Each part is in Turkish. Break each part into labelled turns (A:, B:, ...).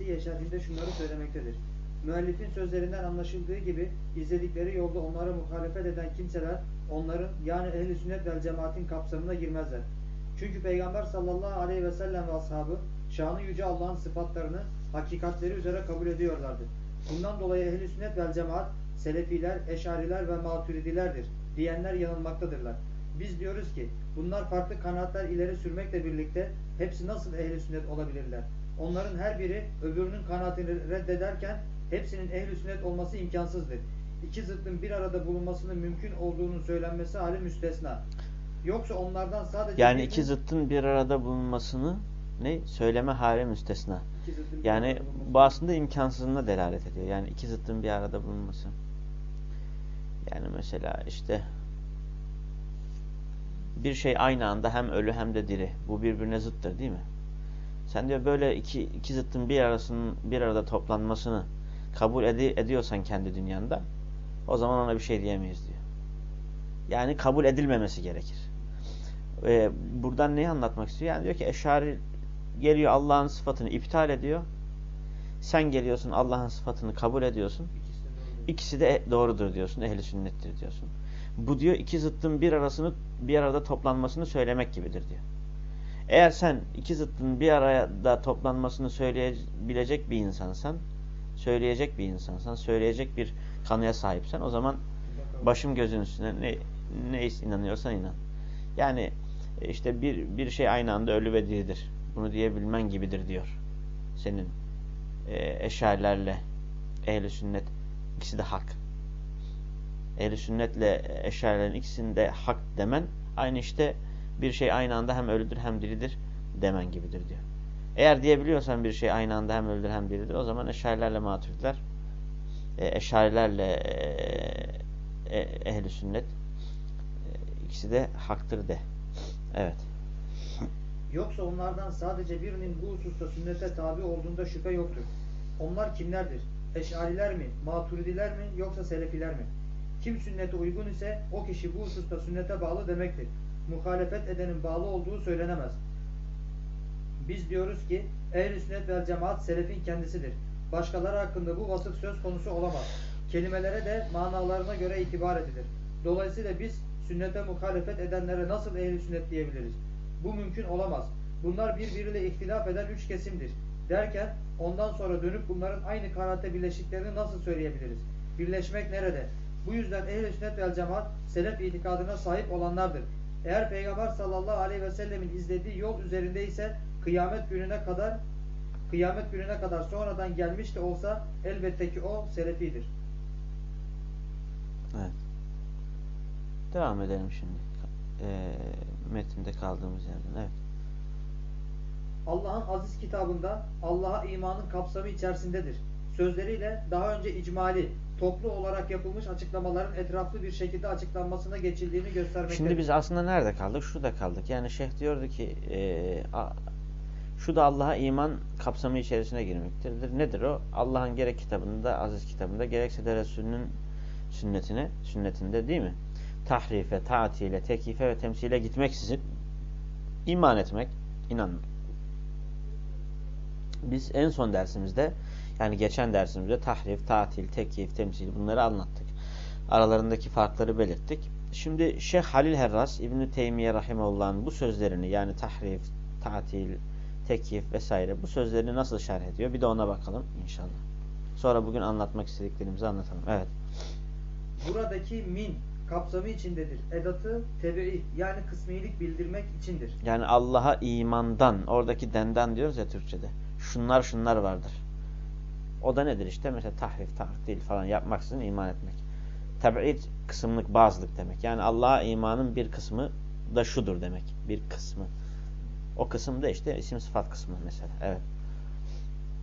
A: Vasitiye şerhinde şunları söylemektedir. Müellifin sözlerinden anlaşıldığı gibi izledikleri yolda onlara muhalefet eden kimseler onların yani ehl-i sünnet vel cemaatin kapsamına girmezler. Çünkü Peygamber sallallahu aleyhi ve sellem ve ashabı şanı yüce Allah'ın sıfatlarını hakikatleri üzere kabul ediyorlardı. Bundan dolayı ehl-i sünnet vel cemaat selefiler, eşariler ve maturidilerdir diyenler yanılmaktadırlar. Biz diyoruz ki bunlar farklı kanaatler ileri sürmekle birlikte hepsi nasıl ehli sünnet olabilirler? Onların her biri öbürünün kanaatini reddederken hepsinin ehli sünnet olması imkansızdır. İki zıttın bir arada bulunmasının mümkün olduğunu söylenmesi hali müstesna. Yoksa onlardan sadece
B: Yani iki zıttın bir arada bulunmasını ne söyleme hali müstesna. Yani bu aslında imkansızlığına delalet ediyor. Yani iki zıttın bir arada bulunması. Yani mesela işte bir şey aynı anda hem ölü hem de diri. Bu birbirine zıttır değil mi? Sen diyor böyle iki, iki zıttın bir arasının bir arada toplanmasını kabul edi- ediyorsan kendi dünyanda o zaman ona bir şey diyemeyiz diyor. Yani kabul edilmemesi gerekir. Ee, buradan neyi anlatmak istiyor? Yani diyor ki Eşari geliyor Allah'ın sıfatını iptal ediyor. Sen geliyorsun Allah'ın sıfatını kabul ediyorsun.
A: İkisi de
B: doğrudur diyorsun. Ehli sünnettir diyorsun. Bu diyor iki zıttın bir arasını bir arada toplanmasını söylemek gibidir diyor. Eğer sen iki zıttın bir arada toplanmasını söyleyebilecek bir insansan, söyleyecek bir insansan, söyleyecek bir kanıya sahipsen o zaman başım gözün üstüne ne, ne inanıyorsan inan. Yani e, işte bir, bir şey aynı anda ölü ve diridir. Bunu diyebilmen gibidir diyor. Senin e, eşarilerle ehl sünnet ikisi de hak. Ehl sünnetle eşarilerin ikisinde hak demen aynı işte bir şey aynı anda hem ölüdür hem diridir demen gibidir diyor. Eğer diyebiliyorsan bir şey aynı anda hem ölüdür hem diridir o zaman eşarilerle maturidiler e, eşarilerle e, e, ehli sünnet e, ikisi de haktır de. Evet.
A: Yoksa onlardan sadece birinin bu hususta sünnete tabi olduğunda şüphe yoktur. Onlar kimlerdir? Eşariler mi? Maturidiler mi? Yoksa selefiler mi? Kim sünnete uygun ise o kişi bu hususta sünnete bağlı demektir. Muhalefet edenin bağlı olduğu söylenemez. Biz diyoruz ki ehl-i sünnet vel cemaat selefin kendisidir. Başkaları hakkında bu vasıf söz konusu olamaz. Kelimelere de manalarına göre itibar edilir. Dolayısıyla biz sünnete muhalefet edenlere nasıl ehl-i sünnet diyebiliriz? Bu mümkün olamaz. Bunlar birbiriyle ihtilaf eden üç kesimdir. Derken ondan sonra dönüp bunların aynı kanaatte birleştiklerini nasıl söyleyebiliriz? Birleşmek nerede? Bu yüzden ehl-i sünnet vel cemaat selef itikadına sahip olanlardır. Eğer Peygamber sallallahu aleyhi ve sellemin izlediği yol üzerinde ise kıyamet gününe kadar kıyamet gününe kadar sonradan gelmiş de olsa elbette ki o selefidir.
B: Evet. Devam edelim şimdi. E, metinde kaldığımız yerden. Evet.
A: Allah'ın aziz kitabında Allah'a imanın kapsamı içerisindedir. Sözleriyle daha önce icmali, toplu olarak yapılmış açıklamaların etraflı bir şekilde açıklanmasına geçildiğini göstermektedir.
B: Şimdi biz aslında nerede kaldık? Şurada kaldık. Yani şeyh diyordu ki e, a, şu da Allah'a iman kapsamı içerisine girmektedir. Nedir o? Allah'ın gerek kitabında, aziz kitabında, gerekse de Resulünün sünnetine, sünnetinde değil mi? Tahrife, taatile, tekife ve temsile gitmeksizin iman etmek, inanmak. Biz en son dersimizde, yani geçen dersimizde tahrif, tatil, tekif, temsil bunları anlattık. Aralarındaki farkları belirttik. Şimdi Şeyh Halil Herras İbn-i Teymiye Rahimahullah'ın bu sözlerini yani tahrif, tatil, tekif vesaire bu sözlerini nasıl şerh ediyor? Bir de ona bakalım inşallah. Sonra bugün anlatmak istediklerimizi anlatalım. Evet.
A: Buradaki min kapsamı içindedir. Edatı tebe'i yani kısmilik bildirmek içindir.
B: Yani Allah'a imandan, oradaki denden diyoruz ya Türkçe'de. Şunlar şunlar vardır. O da nedir işte? Mesela tahrif, takdil falan yapmaksızın iman etmek. Teb'id kısımlık, bazılık demek. Yani Allah'a imanın bir kısmı da şudur demek. Bir kısmı. O kısım da işte isim sıfat kısmı mesela. Evet.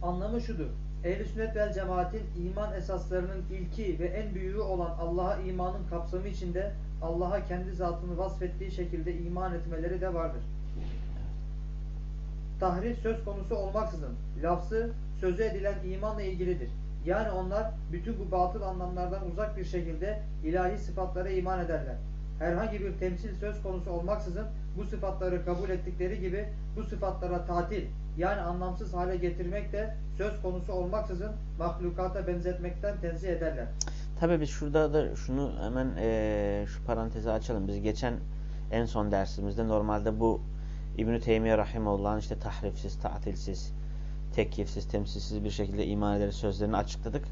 A: Anlamı şudur. Ehl-i sünnet vel cemaatin iman esaslarının ilki ve en büyüğü olan Allah'a imanın kapsamı içinde Allah'a kendi zatını vasfettiği şekilde iman etmeleri de vardır. Tahrif söz konusu olmaksızın lafzı sözü edilen imanla ilgilidir. Yani onlar bütün bu batıl anlamlardan uzak bir şekilde ilahi sıfatlara iman ederler. Herhangi bir temsil söz konusu olmaksızın bu sıfatları kabul ettikleri gibi bu sıfatlara tatil yani anlamsız hale getirmek de söz konusu olmaksızın mahlukata benzetmekten tenzih ederler.
B: Tabii biz şurada da şunu hemen eee, şu parantezi açalım. Biz geçen en son dersimizde normalde bu İbn-i Teymiye Rahimullah'ın işte tahrifsiz, tatilsiz, tekyifsiz, temsilsiz bir şekilde iman ederiz sözlerini açıkladık.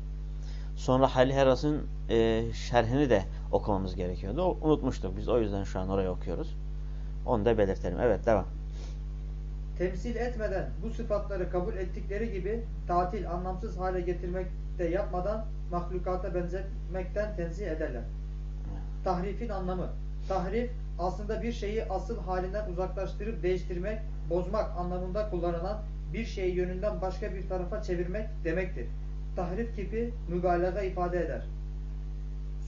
B: Sonra Halil Heras'ın eee, şerhini de okumamız gerekiyordu. O, unutmuştuk. Biz o yüzden şu an orayı okuyoruz. Onu da belirtelim. Evet devam.
A: Temsil etmeden bu sıfatları kabul ettikleri gibi tatil anlamsız hale getirmek de yapmadan mahlukata benzetmekten tenzih ederler. Tahrifin anlamı. Tahrif aslında bir şeyi asıl halinden uzaklaştırıp değiştirmek, bozmak anlamında kullanılan bir şeyi yönünden başka bir tarafa çevirmek demektir. Tahrif kipi mübalağa ifade eder.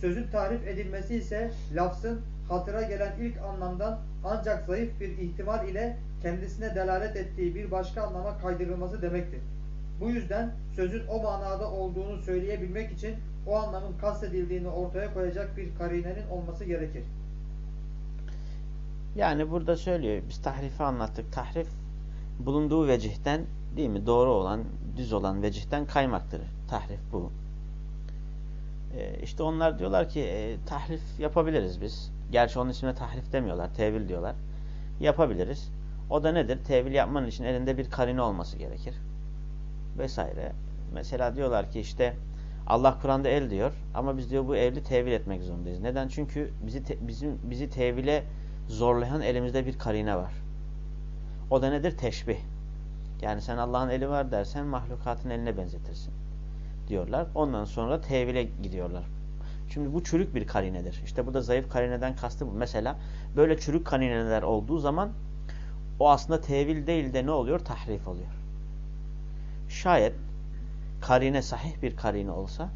A: Sözün tahrif edilmesi ise lafzın hatıra gelen ilk anlamdan ancak zayıf bir ihtimal ile kendisine delalet ettiği bir başka anlama kaydırılması demektir. Bu yüzden sözün o manada olduğunu söyleyebilmek için o anlamın kastedildiğini ortaya koyacak bir karinenin olması gerekir.
B: Yani burada söylüyor. Biz tahrifi anlattık. Tahrif bulunduğu vecihten değil mi? Doğru olan, düz olan vecihten kaymaktır. Tahrif bu. Ee, işte onlar diyorlar ki e, tahrif yapabiliriz biz. Gerçi onun ismine tahrif demiyorlar. Tevil diyorlar. Yapabiliriz. O da nedir? Tevil yapmanın için elinde bir karine olması gerekir. Vesaire. Mesela diyorlar ki işte Allah Kur'an'da el diyor ama biz diyor bu evli tevil etmek zorundayız. Neden? Çünkü bizi te, bizim bizi tevile zorlayan elimizde bir karine var. O da nedir? Teşbih. Yani sen Allah'ın eli var dersen mahlukatın eline benzetirsin diyorlar. Ondan sonra tevile gidiyorlar. Şimdi bu çürük bir karinedir. İşte burada zayıf karineden kastı bu. Mesela böyle çürük karineler olduğu zaman o aslında tevil değil de ne oluyor? Tahrif oluyor. Şayet karine sahih bir karine olsa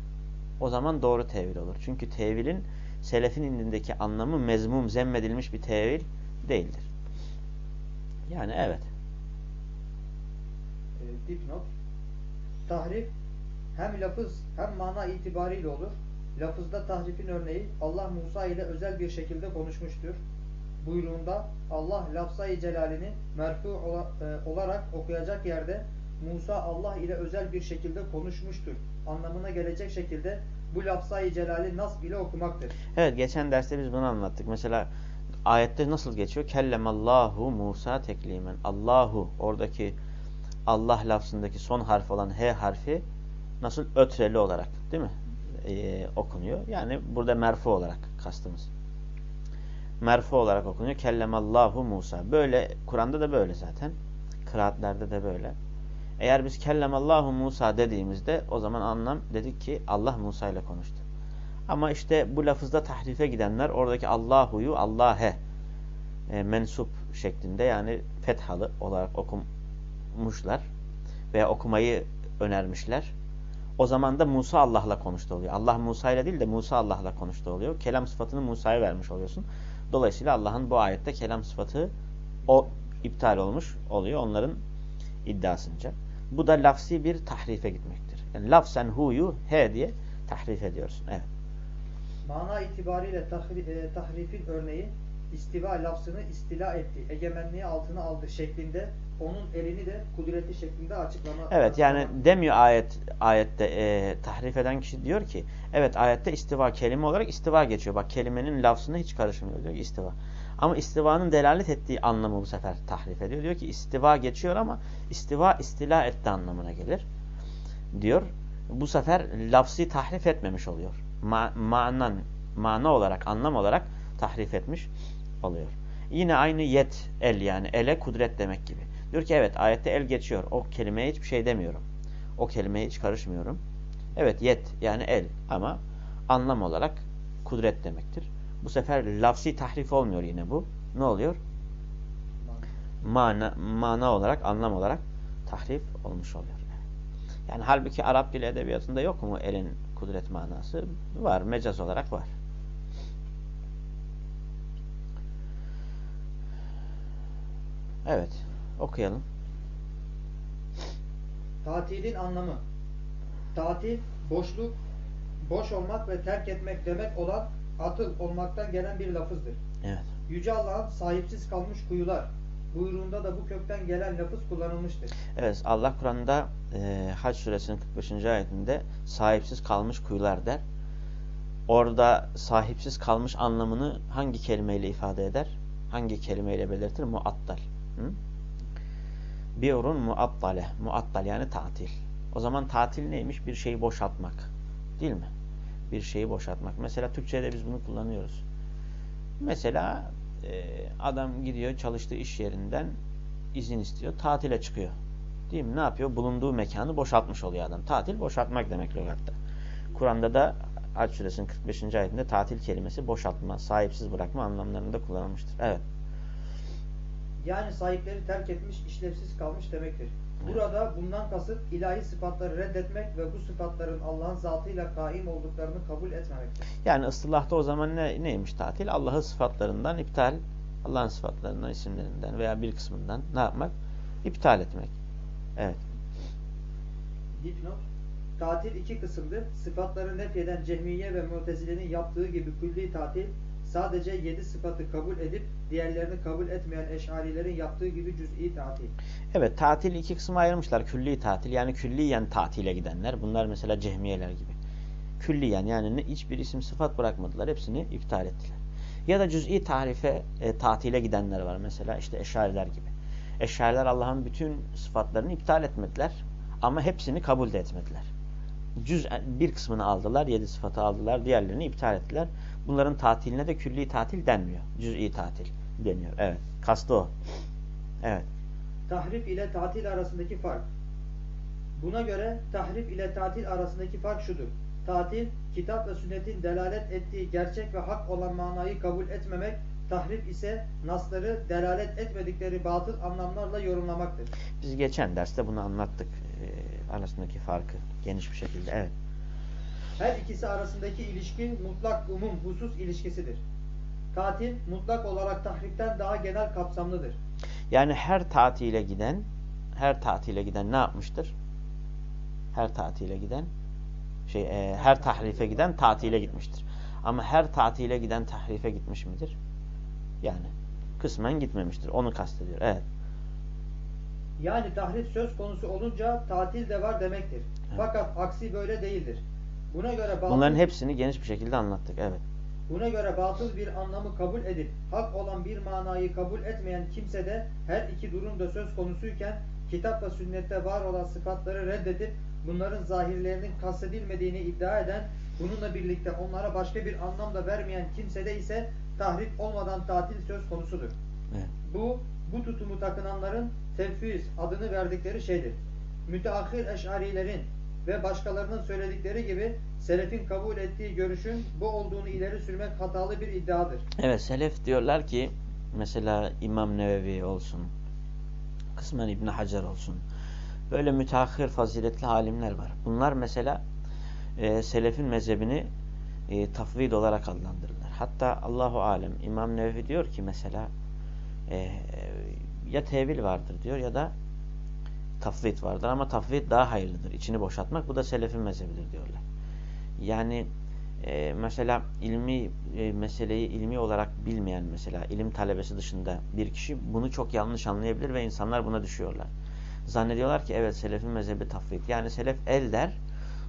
B: o zaman doğru tevil olur. Çünkü tevilin selefin indindeki anlamı mezmum, zemmedilmiş bir tevil değildir. Yani evet.
A: E, dipnot. Tahrif hem lafız hem mana itibariyle olur. Lafızda tahrifin örneği Allah Musa ile özel bir şekilde konuşmuştur. Buyruğunda Allah lafzayı celalini merfu e, olarak okuyacak yerde Musa Allah ile özel bir şekilde konuşmuştur. Anlamına gelecek şekilde bu lafzayı celali nasb ile okumaktır.
B: Evet geçen derste biz bunu anlattık. Mesela ayette nasıl geçiyor? Kellemallahu Musa teklimen. Allahu oradaki Allah lafzındaki son harf olan H harfi nasıl ötreli olarak değil mi? Ee, okunuyor. Yani burada merfu olarak kastımız. Merfu olarak okunuyor. Kellemallahu Musa. Böyle Kur'an'da da böyle zaten. Kıraatlerde de böyle. Eğer biz kellemallahu Musa dediğimizde o zaman anlam dedik ki Allah Musa ile konuştu. Ama işte bu lafızda tahrife gidenler oradaki Allahu'yu Allah'e e, mensup şeklinde yani fethalı olarak okumuşlar veya okumayı önermişler. O zaman da Musa Allah'la konuştu oluyor. Allah Musa ile değil de Musa Allah'la konuştu oluyor. Kelam sıfatını Musa'ya vermiş oluyorsun. Dolayısıyla Allah'ın bu ayette kelam sıfatı o iptal olmuş oluyor onların iddiasınca. Bu da lafsi bir tahrife gitmektir. Yani lafzen hu'yu he diye tahrif ediyorsun. Evet.
A: Mana itibariyle e, tahrifin örneği istiva lafzını istila etti, egemenliği altına aldı şeklinde onun elini de kudreti şeklinde açıklama.
B: Evet yani demiyor ayet ayette e, tahrif eden kişi diyor ki evet ayette istiva kelime olarak istiva geçiyor. Bak kelimenin lafzına hiç karışmıyor diyor ki istiva. Ama istivanın delalet ettiği anlamı bu sefer tahrif ediyor. Diyor ki istiva geçiyor ama istiva istila etti anlamına gelir. Diyor. Bu sefer lafzi tahrif etmemiş oluyor. Ma manan, mana olarak, anlam olarak tahrif etmiş oluyor. Yine aynı yet, el yani ele kudret demek gibi. Diyor ki evet ayette el geçiyor. O kelimeye hiçbir şey demiyorum. O kelimeye hiç karışmıyorum. Evet yet yani el ama anlam olarak kudret demektir. Bu sefer lafzi tahrif olmuyor yine bu. Ne oluyor? Mana, mana olarak, anlam olarak tahrif olmuş oluyor. Yani halbuki Arap dili edebiyatında yok mu elin kudret manası? Var, mecaz olarak var. Evet, okuyalım.
A: Tatilin anlamı. Tatil, boşluk, boş olmak ve terk etmek demek olan atıl olmaktan gelen bir lafızdır.
B: Evet.
A: Yüce Allah'ın sahipsiz kalmış kuyular buyruğunda da bu kökten gelen lafız kullanılmıştır.
B: Evet Allah Kur'an'da e, Hac suresinin 45. ayetinde sahipsiz kalmış kuyular der. Orada sahipsiz kalmış anlamını hangi kelimeyle ifade eder? Hangi kelimeyle belirtir? Muattal. Hı? Bi'run muattale. Muattal yani tatil. O zaman tatil neymiş? Bir şeyi boşaltmak. Değil mi? Bir şeyi boşaltmak. Mesela Türkçe'de biz bunu kullanıyoruz. Mesela e, adam gidiyor çalıştığı iş yerinden izin istiyor. Tatile çıkıyor. Değil mi? Ne yapıyor? Bulunduğu mekanı boşaltmış oluyor adam. Tatil boşaltmak demek lügatta. Kur'an'da da Hac suresinin 45. ayetinde tatil kelimesi boşaltma, sahipsiz bırakma anlamlarında kullanılmıştır. Evet.
A: Yani sahipleri terk etmiş, işlevsiz kalmış demektir. Burada bundan kasıt ilahi sıfatları reddetmek ve bu sıfatların Allah'ın zatıyla kaim olduklarını kabul etmemektir.
B: Yani ıstılahta o zaman ne, neymiş tatil? Allah'ın sıfatlarından iptal, Allah'ın sıfatlarından, isimlerinden veya bir kısmından ne yapmak? İptal etmek. Evet.
A: Dipnot Tatil iki kısımdır. Sıfatları nefyeden Cehmiye ve Mutezile'nin yaptığı gibi külli tatil sadece yedi sıfatı kabul edip diğerlerini kabul etmeyen eşarilerin yaptığı gibi cüz'i tatil.
B: Evet tatil iki kısma ayırmışlar. Külli tatil yani külliyen tatile gidenler. Bunlar mesela cehmiyeler gibi. Külliyen yani hiçbir isim sıfat bırakmadılar. Hepsini iptal ettiler. Ya da cüz'i tarife e, tatile gidenler var mesela işte eşariler gibi. Eşariler Allah'ın bütün sıfatlarını iptal etmediler. Ama hepsini kabul de etmediler. Cüz bir kısmını aldılar, yedi sıfatı aldılar, diğerlerini iptal ettiler. Bunların tatiline de külli tatil denmiyor. Cüz'i tatil deniyor. Evet. Kastı o. Evet.
A: Tahrif ile tatil arasındaki fark. Buna göre tahrif ile tatil arasındaki fark şudur. Tatil, kitap ve sünnetin delalet ettiği gerçek ve hak olan manayı kabul etmemek, tahrif ise nasları delalet etmedikleri batıl anlamlarla yorumlamaktır.
B: Biz geçen derste bunu anlattık. E, arasındaki farkı geniş bir şekilde. Evet.
A: Her ikisi arasındaki ilişki mutlak umum husus ilişkisidir. Tatil mutlak olarak tahriften daha genel kapsamlıdır.
B: Yani her tatile giden her tatile giden ne yapmıştır? Her tatile giden şey e, her tahrife giden tatile gitmiştir. Ama her tatile giden tahrife gitmiş midir? Yani kısmen gitmemiştir. Onu kastediyor. Evet.
A: Yani tahrif söz konusu olunca tatil de var demektir.
B: Evet.
A: Fakat aksi böyle değildir. Buna göre batıl,
B: Bunların hepsini geniş bir şekilde anlattık. Evet.
A: buna göre batıl bir anlamı kabul edip hak olan bir manayı kabul etmeyen kimse de her iki durumda söz konusuyken kitap ve sünnette var olan sıfatları reddedip bunların zahirlerinin kastedilmediğini iddia eden bununla birlikte onlara başka bir anlam da vermeyen kimsede ise tahrif olmadan tatil söz konusudur.
B: evet.
A: Bu, bu tutumu takınanların tefviz adını verdikleri şeydir. Müteahhir eşarilerin ve başkalarının söyledikleri gibi selefin kabul ettiği görüşün bu olduğunu ileri sürmek hatalı bir iddiadır.
B: Evet selef diyorlar ki mesela İmam Nevevi olsun kısmen İbn Hacer olsun böyle müteahhir faziletli alimler var. Bunlar mesela e, selefin mezhebini e, tafvid olarak adlandırırlar. Hatta Allahu alem İmam Nevevi diyor ki mesela e, ya tevil vardır diyor ya da tafvid vardır ama tafvid daha hayırlıdır. İçini boşaltmak bu da selefin mezhebidir diyorlar. Yani e, mesela ilmi e, meseleyi ilmi olarak bilmeyen mesela ilim talebesi dışında bir kişi bunu çok yanlış anlayabilir ve insanlar buna düşüyorlar. Zannediyorlar ki evet selefin mezhebi tafvid. Yani selef el der,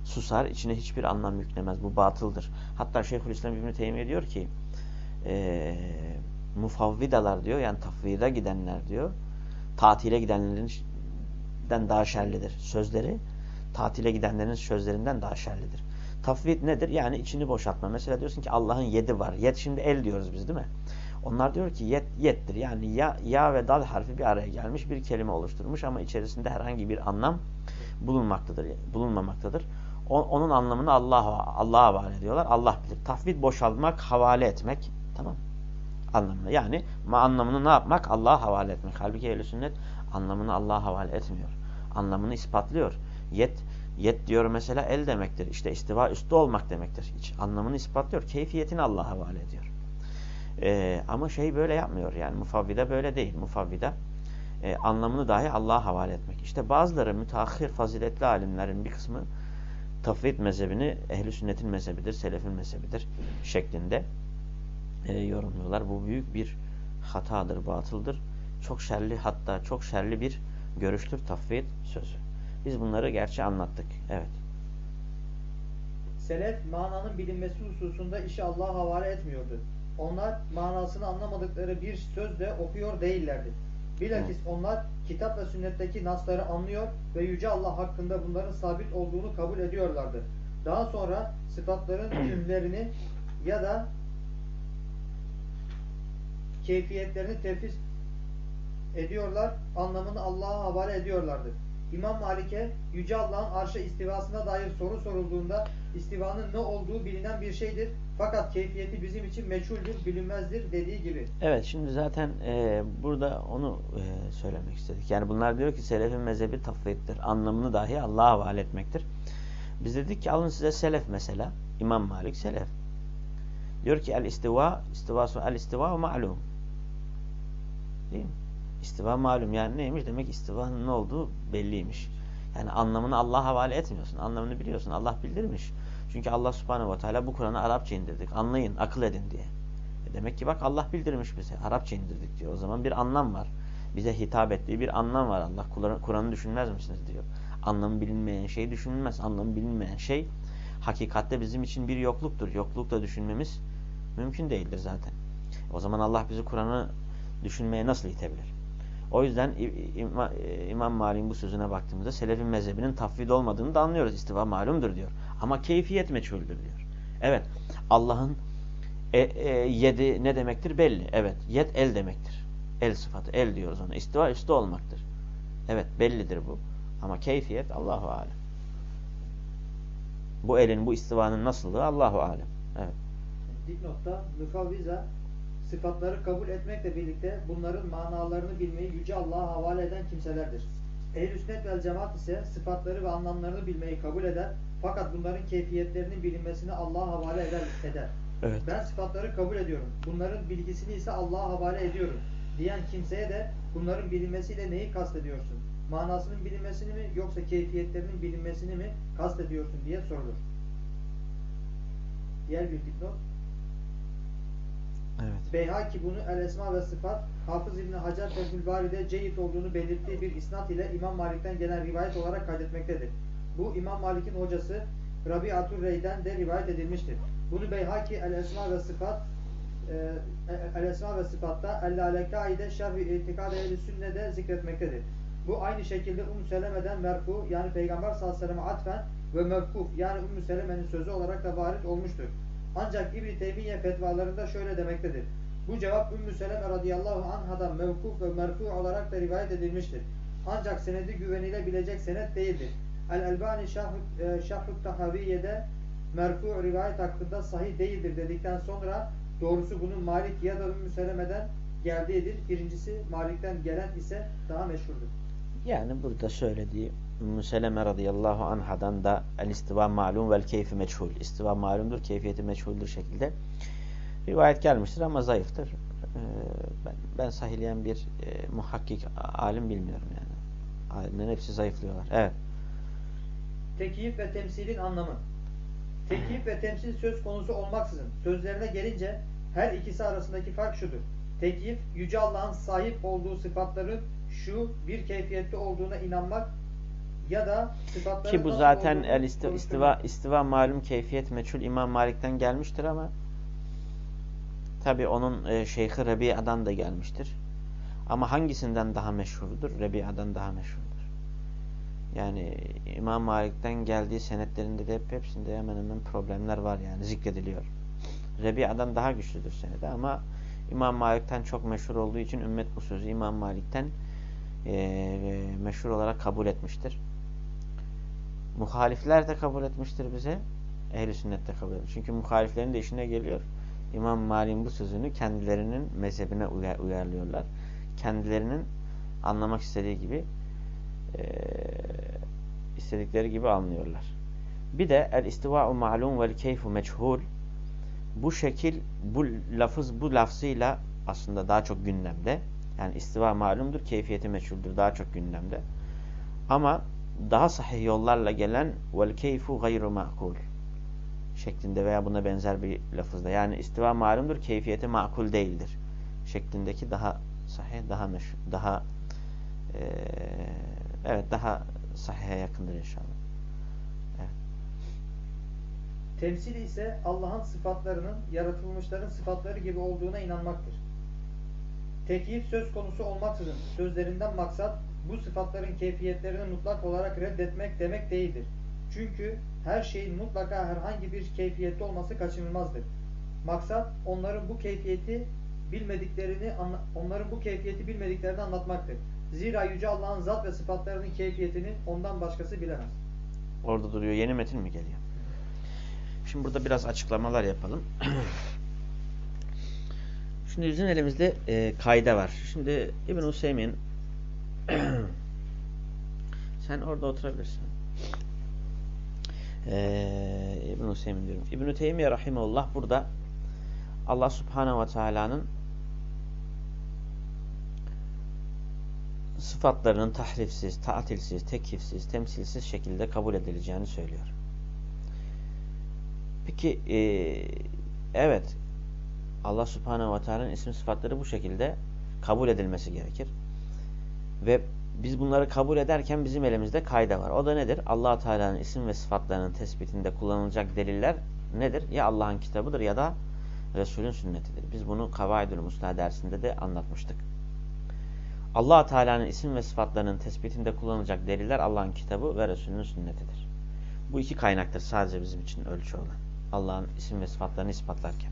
B: susar, içine hiçbir anlam yüklemez. Bu batıldır. Hatta Şeyhülislam İbn Teymiye diyor ki e, mufavvidalar diyor yani tafvida gidenler diyor tatile gidenlerin den daha şerlidir. Sözleri tatile gidenlerin sözlerinden daha şerlidir. Tafvid nedir? Yani içini boşaltma. Mesela diyorsun ki Allah'ın yedi var. Yet şimdi el diyoruz biz değil mi? Onlar diyor ki yet, yettir. Yani ya, ya ve dal harfi bir araya gelmiş bir kelime oluşturmuş ama içerisinde herhangi bir anlam bulunmaktadır, bulunmamaktadır. O, onun anlamını Allah'a Allah'a havale ediyorlar. Allah bilir. Tafvid boşaltmak, havale etmek. Tamam Anlamını. Yani ma anlamını ne yapmak? Allah'a havale etmek. Halbuki ehl sünnet anlamını Allah'a havale etmiyor. Anlamını ispatlıyor. Yet Yet diyor mesela el demektir. İşte istiva üstte olmak demektir. Hiç anlamını ispatlıyor. Keyfiyetini Allah'a havale ediyor. Ee, ama şey böyle yapmıyor. Yani mufavvida böyle değil. Mufavvida e, anlamını dahi Allah'a havale etmek. İşte bazıları müteahhir faziletli alimlerin bir kısmı tafvid mezhebini ehli sünnetin mezhebidir, selefin mezhebidir şeklinde e, yorumluyorlar. Bu büyük bir hatadır, batıldır. Çok şerli hatta çok şerli bir görüştür tafvid sözü. Biz bunları gerçi anlattık. Evet.
A: Selef mananın bilinmesi hususunda işi Allah'a havale etmiyordu. Onlar manasını anlamadıkları bir sözle okuyor değillerdi. Bilakis onlar kitap ve sünnetteki nasları anlıyor ve Yüce Allah hakkında bunların sabit olduğunu kabul ediyorlardı. Daha sonra sıfatların tümlerini ya da keyfiyetlerini tefis ediyorlar, anlamını Allah'a havale ediyorlardı. İmam Malik'e Yüce Allah'ın arşa istivasına dair soru sorulduğunda istivanın ne olduğu bilinen bir şeydir. Fakat keyfiyeti bizim için meçhuldür, bilinmezdir dediği gibi.
B: Evet şimdi zaten e, burada onu e, söylemek istedik. Yani bunlar diyor ki selefin mezhebi tafviddir. Anlamını dahi Allah'a havale etmektir. Biz dedik ki alın size selef mesela. İmam Malik selef. Diyor ki el istiva, istivası el istiva ma'lum. Değil mi? İstiva malum yani neymiş? Demek istivanın ne olduğu belliymiş. Yani anlamını Allah'a havale etmiyorsun. Anlamını biliyorsun. Allah bildirmiş. Çünkü Allah subhanehu ve teala bu Kur'an'ı Arapça indirdik. Anlayın, akıl edin diye. E demek ki bak Allah bildirmiş bize. Arapça indirdik diyor. O zaman bir anlam var. Bize hitap ettiği bir anlam var. Allah Kur'an'ı düşünmez misiniz diyor. Anlamı bilinmeyen şey düşünülmez. Anlamı bilinmeyen şey hakikatte bizim için bir yokluktur. Yoklukla düşünmemiz mümkün değildir zaten. O zaman Allah bizi Kur'an'ı düşünmeye nasıl itebilir? O yüzden İmam Malik'in bu sözüne baktığımızda selefin mezhebinin tafvid olmadığını da anlıyoruz. İstiva malumdur diyor. Ama keyfiyet meçhuldür diyor. Evet. Allah'ın e, e, yedi ne demektir belli. Evet. Yed el demektir. El sıfatı. El diyoruz ona. İstiva üstte olmaktır. Evet bellidir bu. Ama keyfiyet Allahu alem. Bu elin, bu istivanın nasıllığı Allahu alem. Evet.
A: Dipnotta müfavviza sıfatları kabul etmekle birlikte bunların manalarını bilmeyi Yüce Allah'a havale eden kimselerdir. Ehl-i sünnet vel cemaat ise sıfatları ve anlamlarını bilmeyi kabul eder fakat bunların keyfiyetlerinin bilinmesini Allah'a havale eder. eder.
B: Evet.
A: Ben sıfatları kabul ediyorum. Bunların bilgisini ise Allah'a havale ediyorum. Diyen kimseye de bunların bilinmesiyle neyi kastediyorsun? Manasının bilinmesini mi yoksa keyfiyetlerinin bilinmesini mi kastediyorsun diye sorulur. Diğer bir dipnot.
B: Evet.
A: Beyhaki bunu El Esma ve Sıfat Hafız İbni Hacer Fethül Bari'de ceyit olduğunu belirttiği bir isnat ile İmam Malik'ten gelen rivayet olarak kaydetmektedir. Bu İmam Malik'in hocası Rabi'atul Rey'den de rivayet edilmiştir. Bunu Beyhaki El Esma ve Sıfat e, El Esma ve Sıfat'ta El-Lalekaide Şerh-i İtikad Ehl-i Sünne'de zikretmektedir. Bu aynı şekilde Ümmü Seleme'den merfu yani Peygamber sallallahu aleyhi ve sellem atfen ve mevkuf yani Ümmü Seleme'nin sözü olarak da varit olmuştur. Ancak İbn-i Teymiye fetvalarında şöyle demektedir. Bu cevap Ümmü Seleme radıyallahu anhadan mevkuf ve merfu olarak da rivayet edilmiştir. Ancak senedi güvenilebilecek senet değildir. El-Elbani Şahhut Tahaviye'de merfu rivayet hakkında sahih değildir dedikten sonra doğrusu bunun Malik ya da Ümmü Seleme'den geldiğidir. Birincisi Malik'ten gelen ise daha meşhurdur.
B: Yani burada söylediği Ümmü Seleme radıyallahu anhadan da el istiva malum vel keyfi meçhul. İstiva malumdur, keyfiyeti meçhuldür şekilde rivayet gelmiştir ama zayıftır. Ee, ben, ben sahilleyen bir e, muhakkik alim bilmiyorum yani. Alimlerin hepsi zayıflıyorlar. Evet.
A: Tekiyif ve temsilin anlamı. Tekiyif ve temsil söz konusu olmaksızın sözlerine gelince her ikisi arasındaki fark şudur. Tekiyif, Yüce Allah'ın sahip olduğu sıfatların şu bir keyfiyette olduğuna inanmak ya da
B: ki bu zaten el istiva, istiva istiva malum keyfiyet meçhul İmam Malik'ten gelmiştir ama tabi onun e, Şeyhi Rebi'adan da gelmiştir. Ama hangisinden daha meşhurdur? Rebi'adan daha meşhurdur. Yani İmam Malik'ten geldiği senetlerinde de hep hepsinde hemen hemen problemler var yani zikrediliyor. Rebi'adan daha güçlüdür senede ama İmam Malik'ten çok meşhur olduğu için ümmet bu sözü İmam Malik'ten e, meşhur olarak kabul etmiştir. Muhalifler de kabul etmiştir bize. Ehl-i sünnet de kabul etmiştir. Çünkü muhaliflerin de işine geliyor. İmam Malik'in bu sözünü kendilerinin mezhebine uyar, uyarlıyorlar. Kendilerinin anlamak istediği gibi e, istedikleri gibi anlıyorlar. Bir de el istiva'u ma'lum vel keyfu meçhul bu şekil, bu lafız bu lafzıyla aslında daha çok gündemde. Yani istiva malumdur, keyfiyeti meçhuldür, daha çok gündemde. Ama daha sahih yollarla gelen vel keyfu gayru ma'kul. şeklinde veya buna benzer bir lafızda. Yani istiva malumdur, keyfiyeti makul değildir. Şeklindeki daha sahih, daha meş, daha e, evet daha sahihe yakındır inşallah.
A: Temsil ise Allah'ın sıfatlarının yaratılmışların sıfatları gibi olduğuna inanmaktır. Tekyif söz konusu olmaksızın sözlerinden maksat bu sıfatların keyfiyetlerini mutlak olarak reddetmek demek değildir. Çünkü her şeyin mutlaka herhangi bir keyfiyette olması kaçınılmazdır. Maksat onların bu keyfiyeti bilmediklerini onların bu keyfiyeti bilmediklerini anlatmaktır. Zira yüce Allah'ın zat ve sıfatlarının keyfiyetini ondan başkası bilemez.
B: Orada duruyor. Yeni metin mi geliyor? Şimdi burada biraz açıklamalar yapalım. Şimdi bizim elimizde e, kaide var. Şimdi İbn Hüseyin sen orada oturabilirsin. Ee, İbn Hüseyin diyorum. İbn Teymiye rahimehullah burada Allah Subhanahu ve Taala'nın sıfatlarının tahrifsiz, tatilsiz, tekifsiz, temsilsiz şekilde kabul edileceğini söylüyor. Peki e, evet Allah Subhanahu ve Teala'nın isim sıfatları bu şekilde kabul edilmesi gerekir. Ve biz bunları kabul ederken bizim elimizde kayda var. O da nedir? allah Teala'nın isim ve sıfatlarının tespitinde kullanılacak deliller nedir? Ya Allah'ın kitabıdır ya da Resulün sünnetidir. Biz bunu Kavaidül Musla dersinde de anlatmıştık. allah Teala'nın isim ve sıfatlarının tespitinde kullanılacak deliller Allah'ın kitabı ve Resulünün sünnetidir. Bu iki kaynaktır sadece bizim için ölçü olan. Allah'ın isim ve sıfatlarını ispatlarken.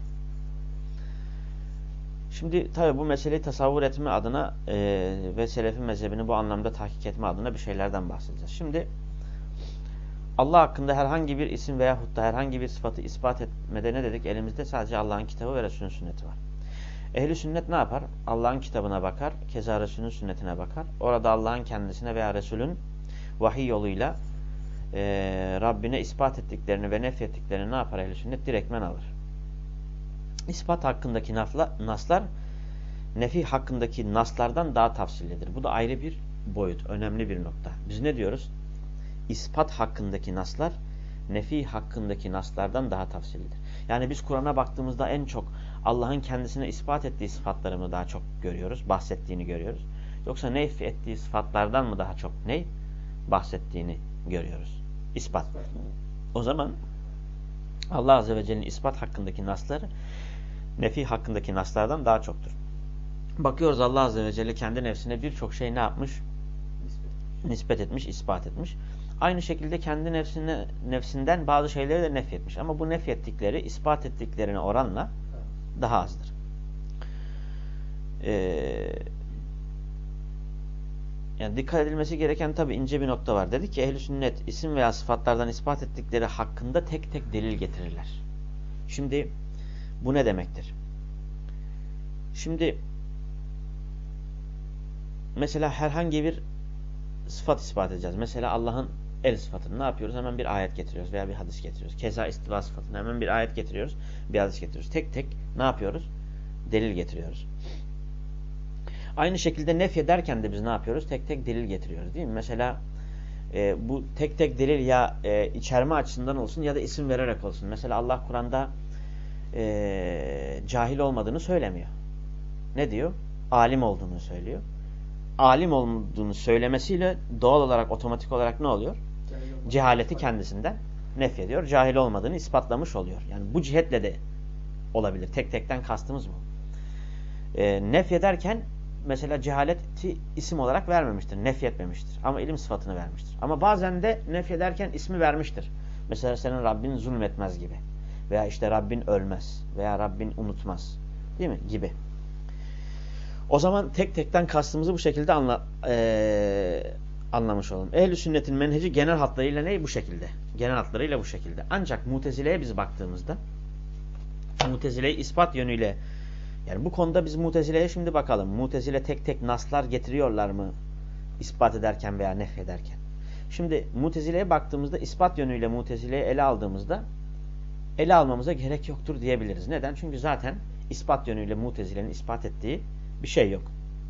B: Şimdi tabi bu meseleyi tasavvur etme adına e, ve selefin mezhebini bu anlamda tahkik etme adına bir şeylerden bahsedeceğiz. Şimdi Allah hakkında herhangi bir isim veya da herhangi bir sıfatı ispat etmede ne dedik? Elimizde sadece Allah'ın kitabı ve Resulünün sünneti var. Ehli sünnet ne yapar? Allah'ın kitabına bakar, keza Resulünün sünnetine bakar. Orada Allah'ın kendisine veya Resulün vahiy yoluyla e, Rabbine ispat ettiklerini ve nefrettiklerini ne yapar ehli sünnet? Direktmen alır. İspat hakkındaki naslar nefi hakkındaki naslardan daha tafsillidir. Bu da ayrı bir boyut, önemli bir nokta. Biz ne diyoruz? İspat hakkındaki naslar nefi hakkındaki naslardan daha tafsillidir. Yani biz Kur'an'a baktığımızda en çok Allah'ın kendisine ispat ettiği sıfatları mı daha çok görüyoruz, bahsettiğini görüyoruz. Yoksa nef ettiği sıfatlardan mı daha çok ne bahsettiğini görüyoruz. İspat. O zaman Allah Azze ve Celle'nin ispat hakkındaki nasları nefi hakkındaki naslardan daha çoktur. Bakıyoruz Allah Azze ve Celle kendi nefsine birçok şey ne yapmış? Nispet. Nispet etmiş, ispat etmiş. Aynı şekilde kendi nefsine, nefsinden bazı şeyleri de nefyetmiş. Ama bu nefyettikleri, ispat ettiklerine oranla daha azdır. Ee, yani dikkat edilmesi gereken tabi ince bir nokta var. Dedi ki ehl sünnet isim veya sıfatlardan ispat ettikleri hakkında tek tek delil getirirler. Şimdi bu ne demektir? Şimdi mesela herhangi bir sıfat ispat edeceğiz. Mesela Allah'ın el sıfatını ne yapıyoruz? Hemen bir ayet getiriyoruz veya bir hadis getiriyoruz. Keza istiva sıfatını hemen bir ayet getiriyoruz, bir hadis getiriyoruz. Tek tek ne yapıyoruz? Delil getiriyoruz. Aynı şekilde nef ederken de biz ne yapıyoruz? Tek tek delil getiriyoruz değil mi? Mesela e, bu tek tek delil ya e, içerme açısından olsun ya da isim vererek olsun. Mesela Allah Kur'an'da e, cahil olmadığını söylemiyor. Ne diyor? Alim olduğunu söylüyor. Alim olduğunu söylemesiyle doğal olarak, otomatik olarak ne oluyor? Cehaleti kendisinden nefyediyor. Cahil olmadığını ispatlamış oluyor. Yani bu cihetle de olabilir. Tek tekten kastımız bu. E, nefyederken mesela cehaleti isim olarak vermemiştir. Nefyetmemiştir. Ama ilim sıfatını vermiştir. Ama bazen de nefyederken ismi vermiştir. Mesela senin Rabbin zulmetmez gibi. Veya işte Rabbin ölmez. Veya Rabbin unutmaz. Değil mi? Gibi. O zaman tek tekten kastımızı bu şekilde anla, ee, anlamış olalım. Ehl-i sünnetin menheci genel hatlarıyla ne? Bu şekilde. Genel hatlarıyla bu şekilde. Ancak mutezileye biz baktığımızda mutezileyi ispat yönüyle yani bu konuda biz mutezileye şimdi bakalım. Mutezile tek tek naslar getiriyorlar mı? ispat ederken veya nefrederken. Şimdi mutezileye baktığımızda ispat yönüyle mutezileyi ele aldığımızda ele almamıza gerek yoktur diyebiliriz. Neden? Çünkü zaten ispat yönüyle mutezilenin ispat ettiği bir şey yok.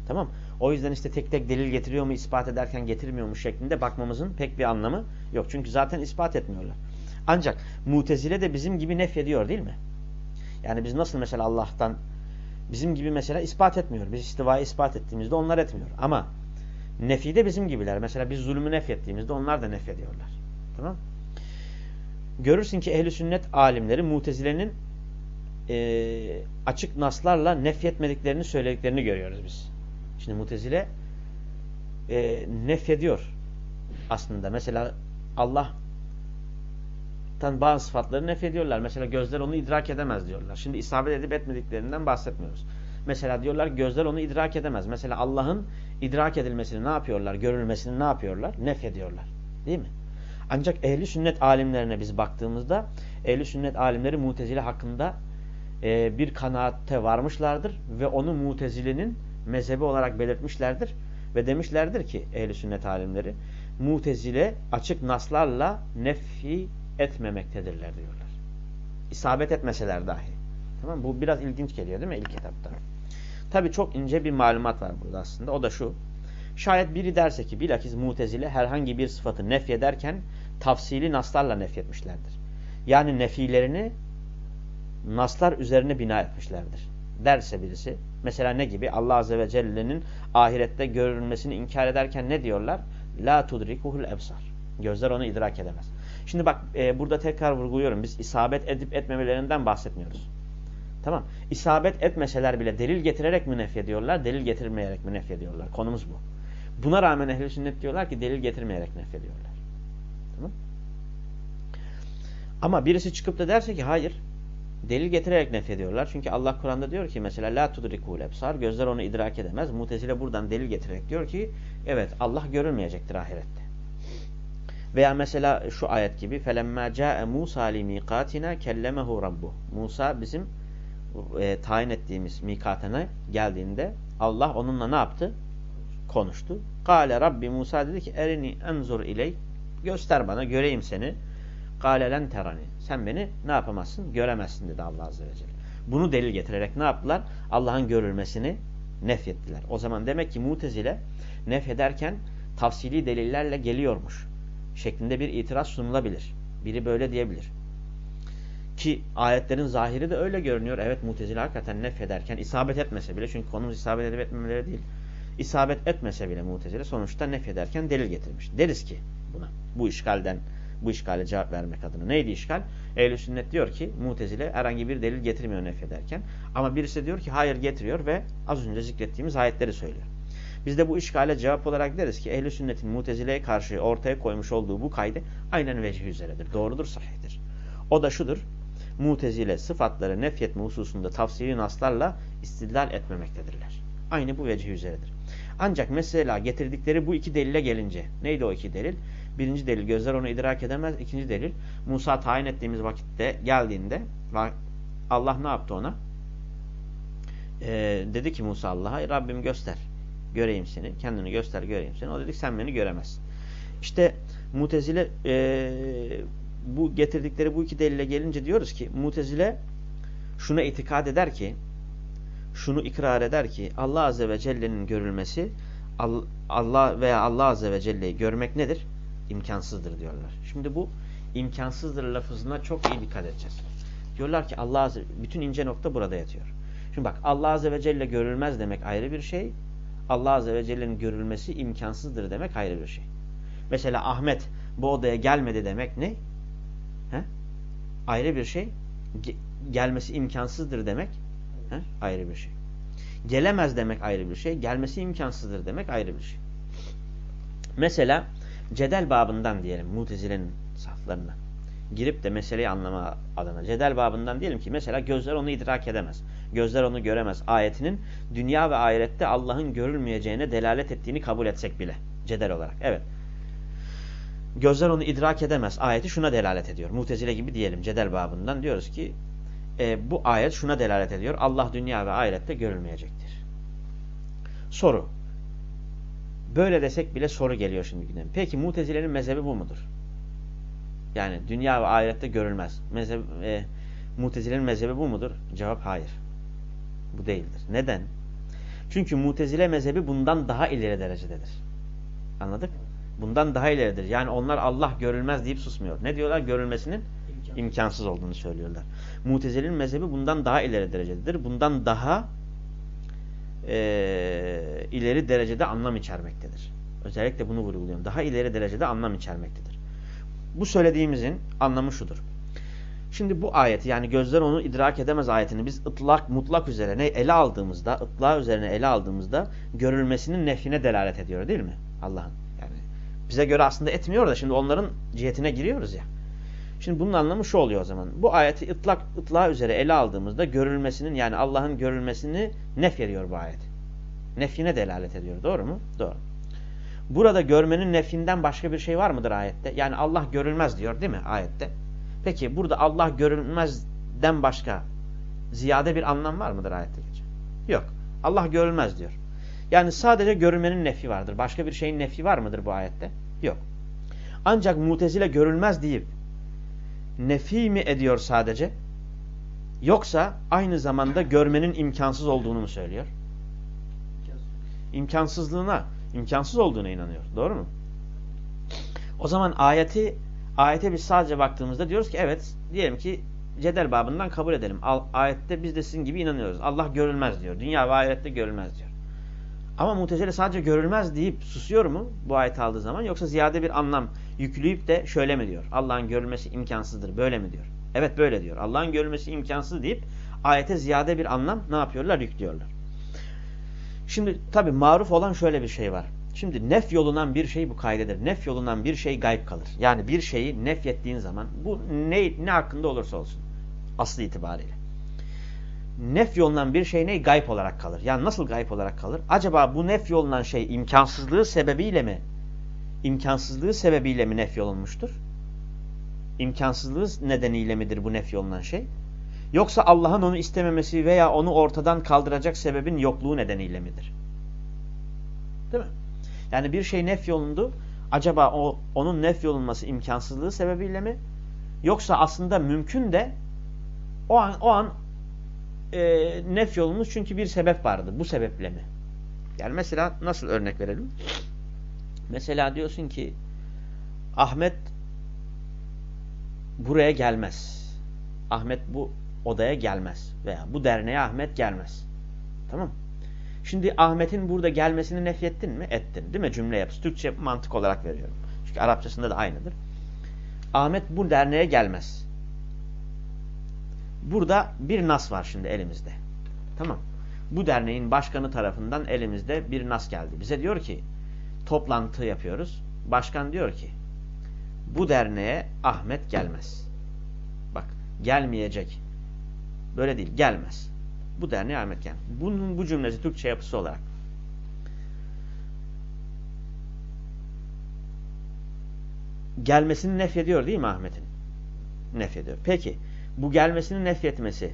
B: Tamam O yüzden işte tek tek delil getiriyor mu, ispat ederken getirmiyor mu şeklinde bakmamızın pek bir anlamı yok. Çünkü zaten ispat etmiyorlar. Ancak mutezile de bizim gibi nefyediyor değil mi? Yani biz nasıl mesela Allah'tan bizim gibi mesela ispat etmiyor. Biz istivayı ispat ettiğimizde onlar etmiyor. Ama nefi de bizim gibiler. Mesela biz zulmü nefyettiğimizde onlar da nefyediyorlar. Tamam Görürsün ki ehli sünnet alimleri mutezilenin e, açık naslarla nefyetmediklerini söylediklerini görüyoruz biz. Şimdi mutezile e, nefyediyor aslında. Mesela Allah'tan bazı sıfatları nefyediyorlar. Mesela gözler onu idrak edemez diyorlar. Şimdi isabet edip etmediklerinden bahsetmiyoruz. Mesela diyorlar gözler onu idrak edemez. Mesela Allah'ın idrak edilmesini ne yapıyorlar? Görülmesini ne yapıyorlar? Nefyediyorlar. Değil mi? Ancak ehli sünnet alimlerine biz baktığımızda ehli sünnet alimleri mutezile hakkında e, bir kanaatte varmışlardır ve onu mutezilenin mezhebi olarak belirtmişlerdir ve demişlerdir ki ehli sünnet alimleri mutezile açık naslarla nefi etmemektedirler diyorlar. İsabet etmeseler dahi. Tamam Bu biraz ilginç geliyor değil mi ilk kitapta? Tabi çok ince bir malumat var burada aslında. O da şu. Şayet biri derse ki bilakis mutezile herhangi bir sıfatı nefyederken tafsili naslarla nefyetmişlerdir. Yani nefilerini naslar üzerine bina etmişlerdir. Derse birisi. Mesela ne gibi? Allah Azze ve Celle'nin ahirette görülmesini inkar ederken ne diyorlar? La tudrikuhul ebsar. Gözler onu idrak edemez. Şimdi bak e, burada tekrar vurguluyorum. Biz isabet edip etmemelerinden bahsetmiyoruz. Tamam. İsabet etmeseler bile delil getirerek mi nefyediyorlar, delil getirmeyerek mi nefyediyorlar? Konumuz bu. Buna rağmen ehl sünnet diyorlar ki delil getirmeyerek nefyediyorlar. Tamam. Ama birisi çıkıp da derse ki hayır, delil getirerek nefyediyorlar. Çünkü Allah Kur'an'da diyor ki mesela la tudrikul ebsar gözler onu idrak edemez. Mutezile buradan delil getirerek diyor ki evet Allah görülmeyecektir ahirette. Veya mesela şu ayet gibi felemma ca'e Musa li miqatina kellemehu rabbu. Musa bizim e, tayin ettiğimiz mikatına geldiğinde Allah onunla ne yaptı? Konuştu. Kale Rabbi Musa dedi ki erini enzur iley göster bana göreyim seni. Kale len terani. Sen beni ne yapamazsın? Göremezsin dedi Allah Azze ve Celle. Bunu delil getirerek ne yaptılar? Allah'ın görülmesini nefyettiler. O zaman demek ki mutezile nefyederken tafsili delillerle geliyormuş. Şeklinde bir itiraz sunulabilir. Biri böyle diyebilir. Ki ayetlerin zahiri de öyle görünüyor. Evet mutezile hakikaten nefyederken isabet etmese bile çünkü konumuz isabet edip etmemeleri değil. İsabet etmese bile mutezile sonuçta nefyederken delil getirmiş. Deriz ki buna. Bu işgalden bu işgale cevap vermek adına. Neydi işgal? Ehl-i sünnet diyor ki mutezile herhangi bir delil getirmiyor nefyederken. Ama birisi diyor ki hayır getiriyor ve az önce zikrettiğimiz ayetleri söylüyor. Biz de bu işgale cevap olarak deriz ki ehl-i sünnetin mutezileye karşı ortaya koymuş olduğu bu kaydı aynen vecih üzeredir. Doğrudur, sahihtir. O da şudur. Mutezile sıfatları nefyetme hususunda tafsiri naslarla istidlal etmemektedirler. Aynı bu vecih üzeredir. Ancak mesela getirdikleri bu iki delile gelince neydi o iki delil? Birinci delil gözler onu idrak edemez. İkinci delil Musa tayin ettiğimiz vakitte geldiğinde Allah ne yaptı ona? Ee, dedi ki Musa Allah'a Rabbim göster. Göreyim seni. Kendini göster göreyim seni. O dedik sen beni göremezsin. İşte mutezile e, bu getirdikleri bu iki delile gelince diyoruz ki mutezile şuna itikad eder ki şunu ikrar eder ki Allah Azze ve Celle'nin görülmesi Allah veya Allah Azze ve Celle'yi görmek nedir? İmkansızdır diyorlar. Şimdi bu imkansızdır lafızına çok iyi dikkat edeceğiz. Diyorlar ki Allah Azze bütün ince nokta burada yatıyor. Şimdi bak Allah Azze ve Celle görülmez demek ayrı bir şey. Allah Azze ve Celle'nin görülmesi imkansızdır demek ayrı bir şey. Mesela Ahmet bu odaya gelmedi demek ne? He? Ayrı bir şey. Ge gelmesi imkansızdır demek He? ayrı bir şey. Gelemez demek ayrı bir şey. Gelmesi imkansızdır demek ayrı bir şey. Mesela cedel babından diyelim mutezilenin saflarına girip de meseleyi anlama adına cedel babından diyelim ki mesela gözler onu idrak edemez. Gözler onu göremez. Ayetinin dünya ve ahirette Allah'ın görülmeyeceğine delalet ettiğini kabul etsek bile cedel olarak. Evet. Gözler onu idrak edemez. Ayeti şuna delalet ediyor. Mutezile gibi diyelim cedel babından diyoruz ki e, bu ayet şuna delalet ediyor. Allah dünya ve ahirette görülmeyecektir. Soru. Böyle desek bile soru geliyor şimdi gündeme. Peki mutezilerin mezhebi bu mudur? Yani dünya ve ahirette görülmez. Mezheb, e, mutezilerin mezhebi bu mudur? Cevap hayır. Bu değildir. Neden? Çünkü mutezile mezhebi bundan daha ileri derecededir. Anladık? Bundan daha ileridir. Yani onlar Allah görülmez deyip susmuyor. Ne diyorlar? Görülmesinin
A: İmkan.
B: imkansız olduğunu söylüyorlar. Mutezile'nin mezhebi bundan daha ileri derecededir. Bundan daha e, ileri derecede anlam içermektedir. Özellikle bunu vurguluyorum. Daha ileri derecede anlam içermektedir. Bu söylediğimizin anlamı şudur. Şimdi bu ayeti yani gözler onu idrak edemez ayetini biz ıtlak mutlak üzerine ele aldığımızda, ıtlak üzerine ele aldığımızda görülmesinin nefine delalet ediyor değil mi? Allah'ın. Yani bize göre aslında etmiyor da şimdi onların cihetine giriyoruz ya. Şimdi bunun anlamı şu oluyor o zaman. Bu ayeti ıtlak ıtlak üzere ele aldığımızda görülmesinin yani Allah'ın görülmesini nef ediyor bu ayet. Nefine delalet ediyor. Doğru mu? Doğru. Burada görmenin nefinden başka bir şey var mıdır ayette? Yani Allah görülmez diyor değil mi ayette? Peki burada Allah görülmezden başka ziyade bir anlam var mıdır ayette? Yok. Allah görülmez diyor. Yani sadece görülmenin nefi vardır. Başka bir şeyin nefi var mıdır bu ayette? Yok. Ancak mutezile görülmez deyip nefi mi ediyor sadece? Yoksa aynı zamanda görmenin imkansız olduğunu mu söylüyor? İmkansızlığına, imkansız olduğuna inanıyor. Doğru mu? O zaman ayeti ayete biz sadece baktığımızda diyoruz ki evet diyelim ki cedel babından kabul edelim. Ayette biz de sizin gibi inanıyoruz. Allah görülmez diyor. Dünya ve ahirette görülmez diyor. Ama mutezile sadece görülmez deyip susuyor mu bu ayeti aldığı zaman yoksa ziyade bir anlam yükleyip de şöyle mi diyor? Allah'ın görülmesi imkansızdır. Böyle mi diyor? Evet böyle diyor. Allah'ın görülmesi imkansız deyip ayete ziyade bir anlam ne yapıyorlar? Yüklüyorlar. Şimdi tabi maruf olan şöyle bir şey var. Şimdi nef yolunan bir şey bu kaydedir. Nef yolunan bir şey gayb kalır. Yani bir şeyi nef ettiğin zaman bu ne, ne hakkında olursa olsun. Aslı itibariyle. Nef yolunan bir şey ne? Gayb olarak kalır. Yani nasıl gayb olarak kalır? Acaba bu nef yolunan şey imkansızlığı sebebiyle mi? İmkansızlığı sebebiyle mi nef yolunmuştur? İmkansızlığı nedeniyle midir bu nef yolunan şey? Yoksa Allah'ın onu istememesi veya onu ortadan kaldıracak sebebin yokluğu nedeniyle midir? Değil mi? Yani bir şey nef yolundu. Acaba o onun nef yolunması imkansızlığı sebebiyle mi? Yoksa aslında mümkün de o an o an e, nef yolunmuş çünkü bir sebep vardı. Bu sebeple mi? Yani mesela nasıl örnek verelim? Mesela diyorsun ki Ahmet buraya gelmez. Ahmet bu odaya gelmez. Veya bu derneğe Ahmet gelmez. Tamam Şimdi Ahmet'in burada gelmesini nefyettin mi? Ettin. Değil mi? Cümle yapısı. Türkçe mantık olarak veriyorum. Çünkü Arapçasında da aynıdır. Ahmet bu derneğe gelmez. Burada bir nas var şimdi elimizde. Tamam. Bu derneğin başkanı tarafından elimizde bir nas geldi. Bize diyor ki toplantı yapıyoruz. Başkan diyor ki bu derneğe Ahmet gelmez. Bak gelmeyecek. Böyle değil gelmez. Bu derneğe Ahmet gelmez. Bunun bu cümlesi Türkçe yapısı olarak. Gelmesini nefyediyor değil mi Ahmet'in? Nefyediyor. Peki bu gelmesini nefyetmesi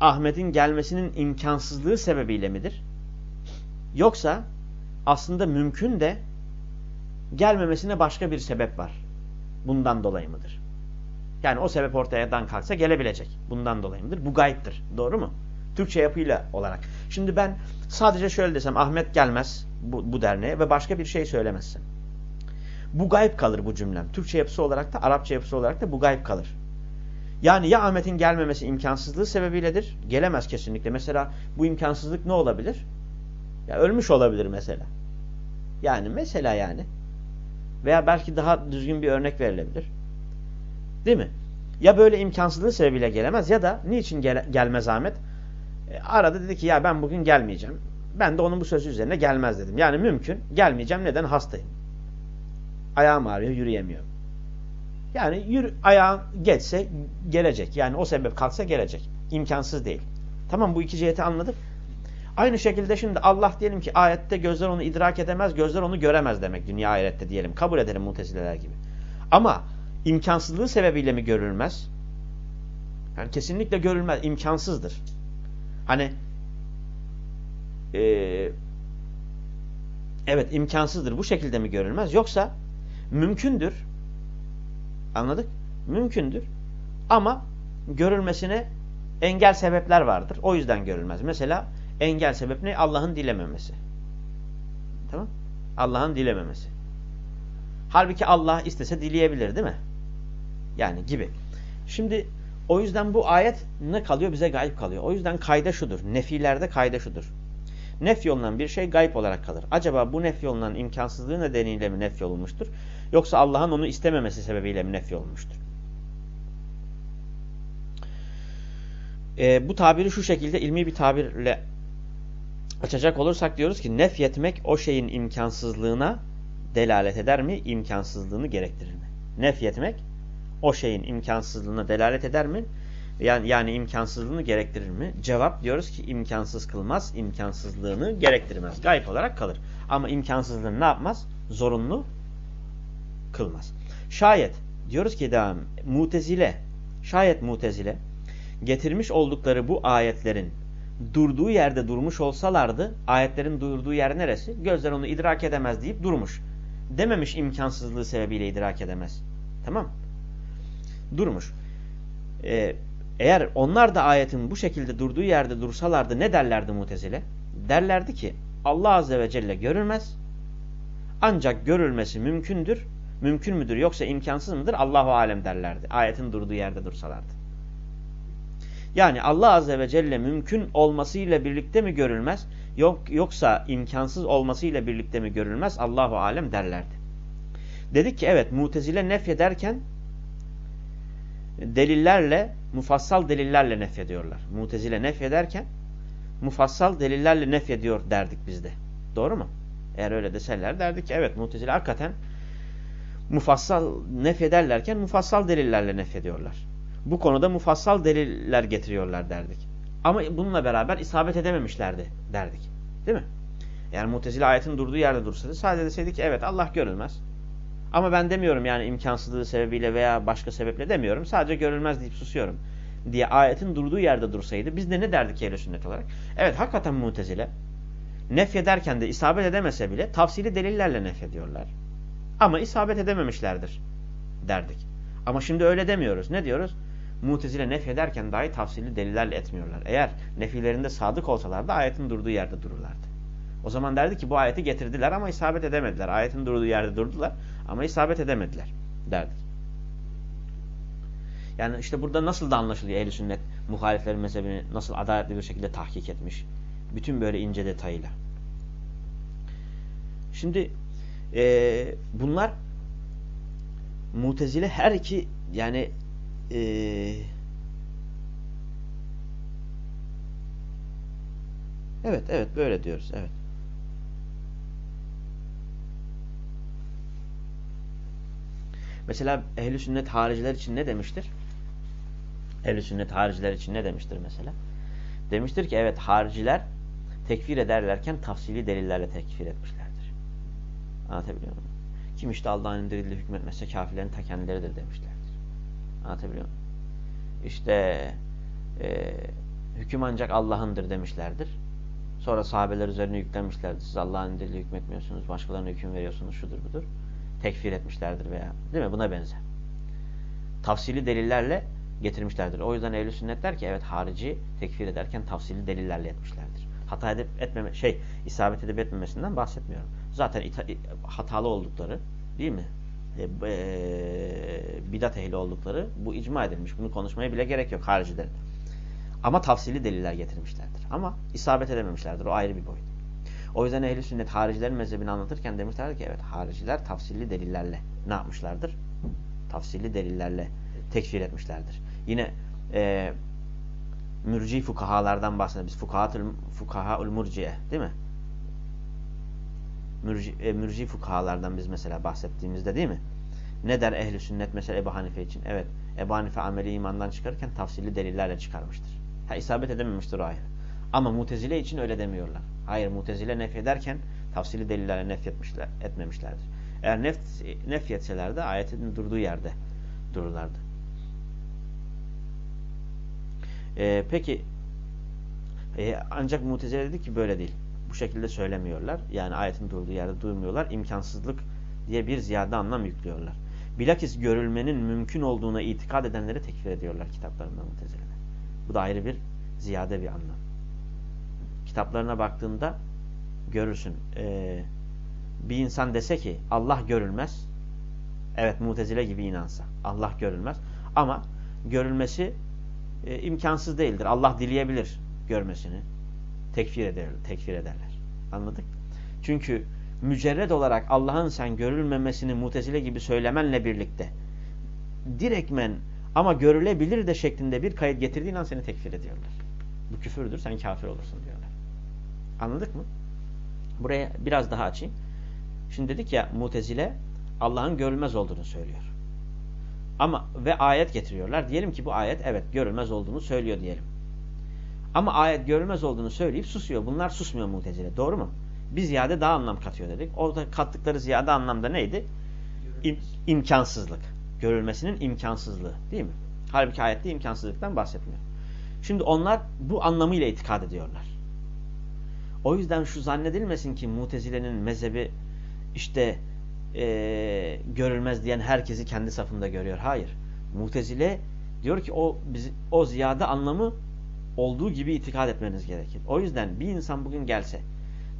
B: Ahmet'in gelmesinin imkansızlığı sebebiyle midir? Yoksa aslında mümkün de gelmemesine başka bir sebep var. Bundan dolayı mıdır? Yani o sebep ortadan kalksa gelebilecek. Bundan dolayı mıdır? Bu gayiptir. Doğru mu? Türkçe yapıyla olarak. Şimdi ben sadece şöyle desem Ahmet gelmez bu, bu derneğe ve başka bir şey söylemezsem. Bu gayip kalır bu cümlem. Türkçe yapısı olarak da Arapça yapısı olarak da bu gayip kalır. Yani ya Ahmet'in gelmemesi imkansızlığı sebebiyledir. Gelemez kesinlikle. Mesela bu imkansızlık ne olabilir? Ya ölmüş olabilir mesela. Yani mesela yani. Veya belki daha düzgün bir örnek verilebilir. Değil mi? Ya böyle imkansızlığı sebebiyle gelemez ya da niçin gel gelmez Ahmet? E, arada dedi ki ya ben bugün gelmeyeceğim. Ben de onun bu sözü üzerine gelmez dedim. Yani mümkün. Gelmeyeceğim. Neden? Hastayım. Ayağım ağrıyor. Yürüyemiyorum. Yani yürü, ayağın geçse gelecek. Yani o sebep kalksa gelecek. İmkansız değil. Tamam bu iki ciheti anladık. Aynı şekilde şimdi Allah diyelim ki ayette gözler onu idrak edemez, gözler onu göremez demek dünya ahirette diyelim. Kabul edelim mutezileler gibi. Ama imkansızlığı sebebiyle mi görülmez? Yani kesinlikle görülmez. imkansızdır. Hani e, evet imkansızdır. Bu şekilde mi görülmez? Yoksa mümkündür. Anladık? Mümkündür. Ama görülmesine engel sebepler vardır. O yüzden görülmez. Mesela engel sebep ne? Allah'ın dilememesi. Tamam? Allah'ın dilememesi. Halbuki Allah istese dileyebilir değil mi? Yani gibi. Şimdi o yüzden bu ayet ne kalıyor? Bize gayip kalıyor. O yüzden kayda şudur. Nefilerde kayda şudur. Nef yolunan bir şey gayip olarak kalır. Acaba bu nef yolunan imkansızlığı nedeniyle mi nef yolunmuştur? Yoksa Allah'ın onu istememesi sebebiyle mi nef yolunmuştur? Ee, bu tabiri şu şekilde ilmi bir tabirle açacak olursak diyoruz ki nef yetmek o şeyin imkansızlığına delalet eder mi? İmkansızlığını gerektirir mi? Nef yetmek o şeyin imkansızlığına delalet eder mi? Yani, yani imkansızlığını gerektirir mi? Cevap diyoruz ki imkansız kılmaz, imkansızlığını gerektirmez. Gayip olarak kalır. Ama imkansızlığını ne yapmaz? Zorunlu kılmaz. Şayet diyoruz ki devam mutezile, şayet mutezile getirmiş oldukları bu ayetlerin durduğu yerde durmuş olsalardı, ayetlerin durduğu yer neresi? Gözler onu idrak edemez deyip durmuş. Dememiş imkansızlığı sebebiyle idrak edemez. Tamam Durmuş. Ee, eğer onlar da ayetin bu şekilde durduğu yerde dursalardı ne derlerdi mutezile? Derlerdi ki Allah Azze ve Celle görülmez. Ancak görülmesi mümkündür. Mümkün müdür yoksa imkansız mıdır? Allahu Alem derlerdi. Ayetin durduğu yerde dursalardı. Yani Allah Azze ve Celle mümkün olmasıyla birlikte mi görülmez? Yok, yoksa imkansız olmasıyla birlikte mi görülmez? Allahu Alem derlerdi. Dedik ki evet mutezile nefyederken delillerle, mufassal delillerle nefyediyorlar. Mutezile nefyederken mufassal delillerle nefyediyor derdik biz de. Doğru mu? Eğer öyle deseler derdik ki evet mutezile hakikaten mufassal nefyederlerken mufassal delillerle nefyediyorlar. Bu konuda mufassal deliller getiriyorlar derdik. Ama bununla beraber isabet edememişlerdi derdik. Değil mi? Yani mutezile ayetin durduğu yerde dursaydı sadece deseydik ki evet Allah görülmez. Ama ben demiyorum yani imkansızlığı sebebiyle veya başka sebeple demiyorum. Sadece görülmez deyip susuyorum diye ayetin durduğu yerde dursaydı biz de ne derdik ehl sünnet olarak? Evet hakikaten mutezile nefyederken de isabet edemese bile tafsili delillerle nefyediyorlar. Ama isabet edememişlerdir derdik. Ama şimdi öyle demiyoruz. Ne diyoruz? Mutezile nefyederken dahi tafsili delillerle etmiyorlar. Eğer nefilerinde sadık olsalardı ayetin durduğu yerde dururlardı. O zaman derdi ki bu ayeti getirdiler ama isabet edemediler. Ayetin durduğu yerde durdular ama isabet edemediler derdik. Yani işte burada nasıl da anlaşılıyor ehl sünnet muhaliflerin mezhebini nasıl adaletli bir şekilde tahkik etmiş. Bütün böyle ince detayıyla. Şimdi e, bunlar mutezile her iki yani e, evet evet böyle diyoruz evet. Mesela ehli sünnet hariciler için ne demiştir? Ehli sünnet hariciler için ne demiştir mesela? Demiştir ki evet hariciler tekfir ederlerken tafsili delillerle tekfir etmişlerdir. Anlatabiliyor muyum? Kim işte Allah'ın indirdiğiyle hükmetmezse kafirlerin ta kendileridir demişlerdir. Anlatabiliyor muyum? İşte e, hüküm ancak Allah'ındır demişlerdir. Sonra sahabeler üzerine yüklenmişlerdir. Siz Allah'ın indirdiğiyle hükmetmiyorsunuz, başkalarına hüküm veriyorsunuz, şudur budur tekfir etmişlerdir veya değil mi? Buna benzer. Tafsili delillerle getirmişlerdir. O yüzden ehl sünnet der ki evet harici tekfir ederken tafsili delillerle etmişlerdir. Hata edip etmeme şey isabet edip etmemesinden bahsetmiyorum. Zaten hatalı oldukları değil mi? E, e, bidat ehli oldukları bu icma edilmiş. Bunu konuşmaya bile gerek yok haricilerin. Ama tafsili deliller getirmişlerdir. Ama isabet edememişlerdir. O ayrı bir boyut. O yüzden ehli sünnet haricilerin mezhebini anlatırken demişlerdi ki evet hariciler tafsilli delillerle ne yapmışlardır? Tafsilli delillerle tekfir etmişlerdir. Yine e, mürci fukahalardan bahsediyoruz. Biz fukahatul, fukahaul murciye değil mi? Mürci, e, mürci fukahalardan biz mesela bahsettiğimizde değil mi? Ne der ehli sünnet mesela Ebu Hanife için? Evet Ebu Hanife ameli imandan çıkarırken tafsilli delillerle çıkarmıştır. Ha isabet edememiştir o ayrı. Ama mutezile için öyle demiyorlar. Hayır mutezile nefyederken tafsili delillerle nefyetmişler, etmemişlerdir. Eğer nef, nefyetselerdi ayetin durduğu yerde dururlardı. Ee, peki e, ancak mutezile dedi ki böyle değil. Bu şekilde söylemiyorlar. Yani ayetin durduğu yerde durmuyorlar. İmkansızlık diye bir ziyade anlam yüklüyorlar. Bilakis görülmenin mümkün olduğuna itikad edenleri tekfir ediyorlar kitaplarında mutezileler. Bu da ayrı bir ziyade bir anlam kitaplarına baktığında görürsün. E, bir insan dese ki Allah görülmez. Evet mutezile gibi inansa. Allah görülmez. Ama görülmesi e, imkansız değildir. Allah dileyebilir görmesini. Tekfir ederler. Tekfir ederler. Anladık? Çünkü mücerred olarak Allah'ın sen görülmemesini mutezile gibi söylemenle birlikte direktmen ama görülebilir de şeklinde bir kayıt getirdiğin an seni tekfir ediyorlar. Bu küfürdür, sen kafir olursun diyorlar. Anladık mı? Buraya biraz daha açayım. Şimdi dedik ya mutezile Allah'ın görülmez olduğunu söylüyor. Ama ve ayet getiriyorlar. Diyelim ki bu ayet evet görülmez olduğunu söylüyor diyelim. Ama ayet görülmez olduğunu söyleyip susuyor. Bunlar susmuyor mutezile. Doğru mu? Bir ziyade daha anlam katıyor dedik. Orada kattıkları ziyade anlamda neydi? İm, imkansızlık. Görülmesinin imkansızlığı. Değil mi? Halbuki ayette imkansızlıktan bahsetmiyor. Şimdi onlar bu anlamıyla itikad ediyorlar. O yüzden şu zannedilmesin ki mutezilenin mezhebi işte e, görülmez diyen herkesi kendi safında görüyor. Hayır. Mutezile diyor ki o biz, o ziyade anlamı olduğu gibi itikad etmeniz gerekir. O yüzden bir insan bugün gelse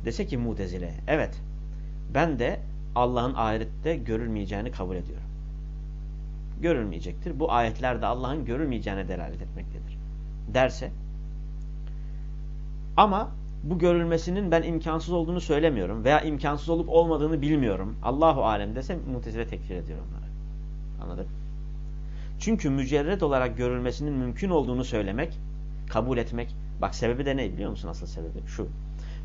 B: dese ki mutezile evet ben de Allah'ın ahirette görülmeyeceğini kabul ediyorum. Görülmeyecektir. Bu ayetlerde Allah'ın görülmeyeceğine delalet etmektedir. Derse ama bu görülmesinin ben imkansız olduğunu söylemiyorum veya imkansız olup olmadığını bilmiyorum. Allahu alem dese mutezile tekfir ediyor onları. Anladın? Çünkü mücerred olarak görülmesinin mümkün olduğunu söylemek, kabul etmek. Bak sebebi de ne biliyor musun asıl sebebi? Şu.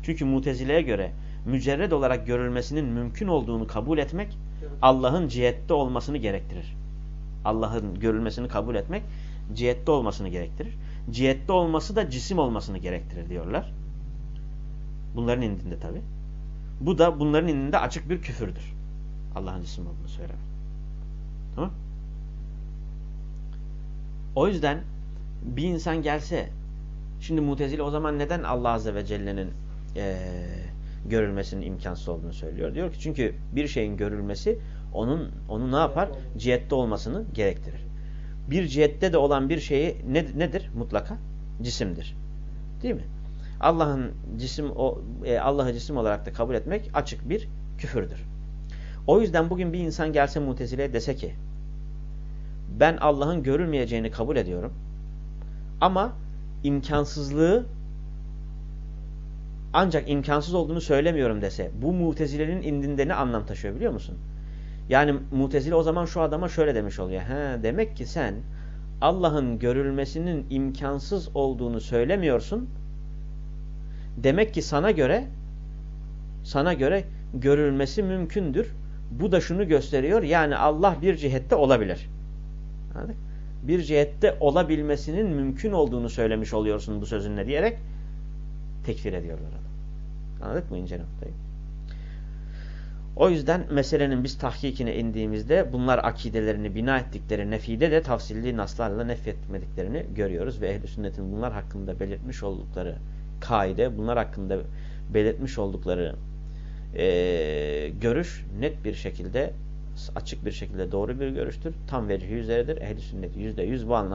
B: Çünkü mutezileye göre mücerred olarak görülmesinin mümkün olduğunu kabul etmek Allah'ın cihette olmasını gerektirir. Allah'ın görülmesini kabul etmek cihette olmasını gerektirir. Cihette olması da cisim olmasını gerektirir diyorlar. Bunların indinde tabi. Bu da bunların indinde açık bir küfürdür. Allah'ın cisim olduğunu söylemek. Tamam O yüzden bir insan gelse şimdi mutezile o zaman neden Allah Azze ve Celle'nin ee, görülmesinin imkansız olduğunu söylüyor. Diyor ki çünkü bir şeyin görülmesi onun onu ne yapar? Cihette olmasını gerektirir. Bir cihette de olan bir şeyi ne, nedir? Mutlaka cisimdir. Değil mi? Allah'ın cisim o e, Allah'ı cisim olarak da kabul etmek açık bir küfürdür. O yüzden bugün bir insan gelse Mutezile'ye dese ki ben Allah'ın görülmeyeceğini kabul ediyorum ama imkansızlığı ancak imkansız olduğunu söylemiyorum dese bu mutezilerin indinde ne anlam taşıyor biliyor musun? Yani mutezile o zaman şu adama şöyle demiş oluyor. He, demek ki sen Allah'ın görülmesinin imkansız olduğunu söylemiyorsun. Demek ki sana göre sana göre görülmesi mümkündür. Bu da şunu gösteriyor. Yani Allah bir cihette olabilir. Anladık? Bir cihette olabilmesinin mümkün olduğunu söylemiş oluyorsun bu sözünle diyerek tekfir ediyorlar adam. Anladık mı ince noktayı? O yüzden meselenin biz tahkikine indiğimizde bunlar akidelerini bina ettikleri nefide de tafsilli naslarla nefretmediklerini görüyoruz ve ehl sünnetin bunlar hakkında belirtmiş oldukları kaide, bunlar hakkında belirtmiş oldukları e, görüş net bir şekilde açık bir şekilde doğru bir görüştür. Tam vecihi üzeredir. Ehl-i sünnet yüzde yüz bu anlamda